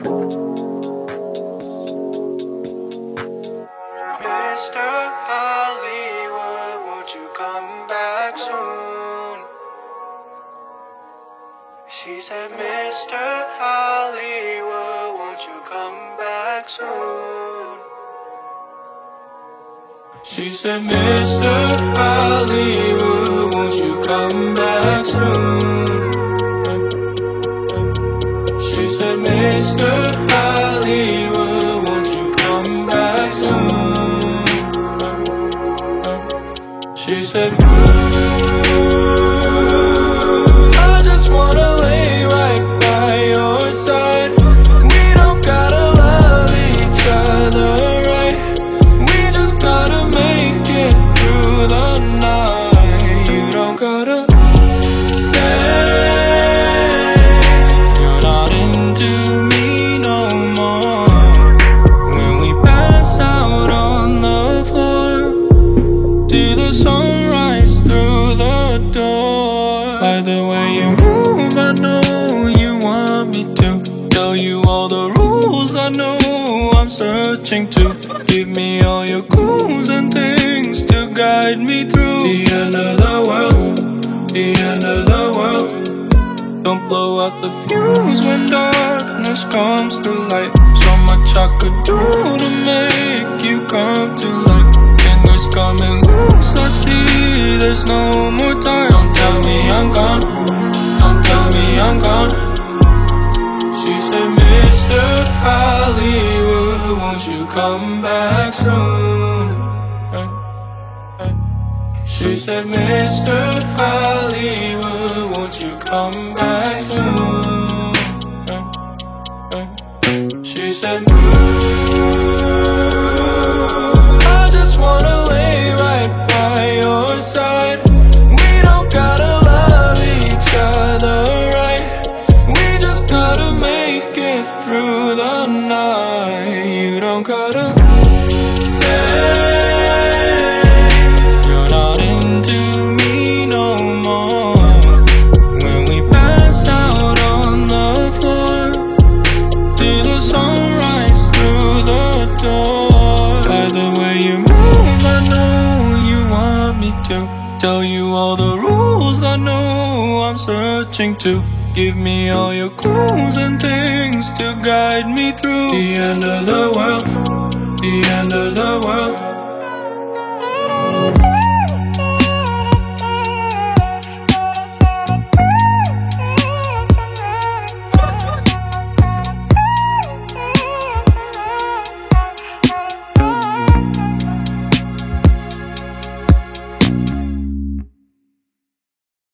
Mr. Hollywood, won't you come back soon? She said, Mr. Hollywood, won't you come back soon? She said, Mr. Hollywood, won't you come back soon? She said, sunrise through the door. By the way you move, I know you want me to tell you all the rules I know I'm searching to. Give me all your clues and things to guide me through the end of the world, the end of the world. Don't blow out the fuse when darkness comes to light. So much I could do to make you come to life. Fingers coming see there's no more time. Don't tell me I'm gone. Don't tell me I'm gone. She said, Mr. Hollywood, won't you come back soon? She said, Mr. Hollywood, won't you come back soon? She said, I just wanna lay right gotta make it through the night. You don't gotta say you're not into me no more. When we pass out on the floor, see the through the door. The way you move, I know you want me to tell you all the rules I know I'm searching to. Give me all your clues and things to guide me through the end of the world, the end of the world.